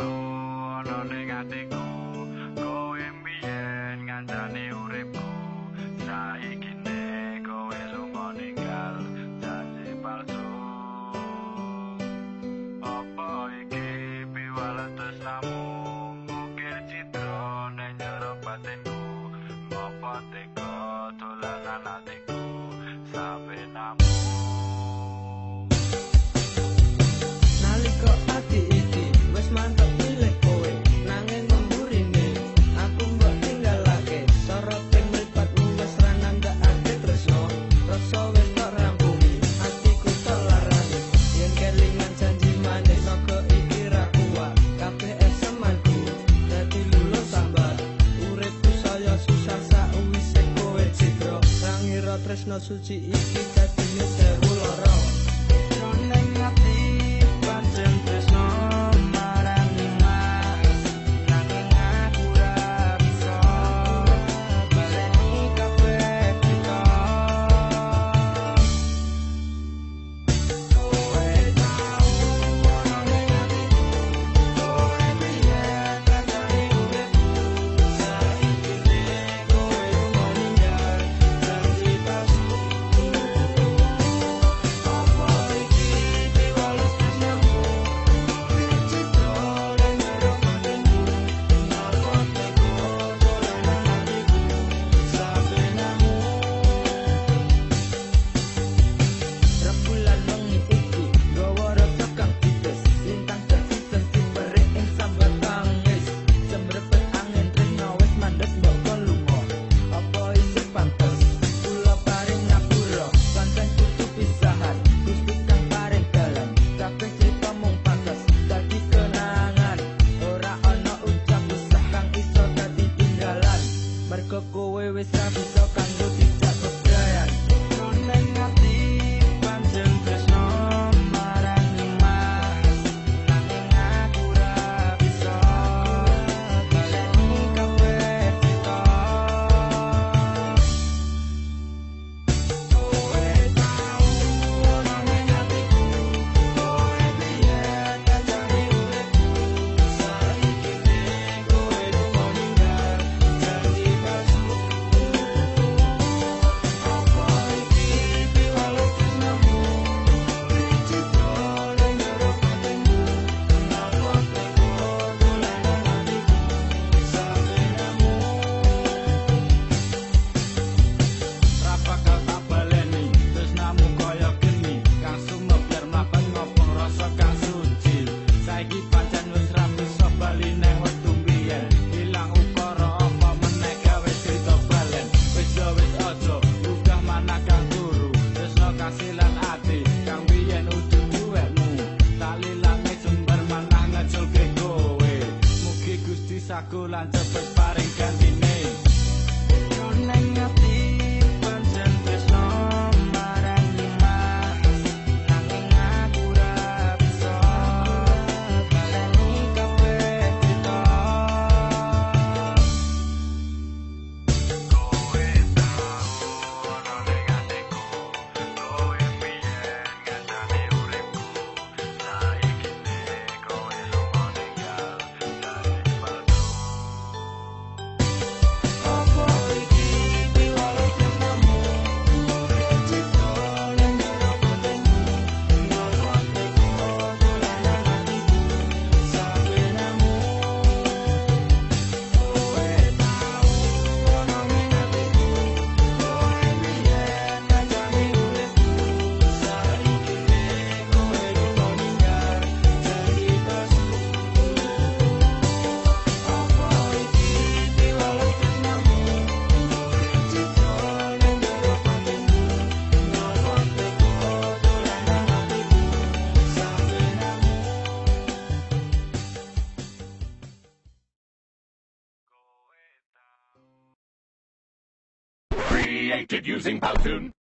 Wow. tresno suci iki dadi misteri loro Go away with aku 会 created using Paltoon.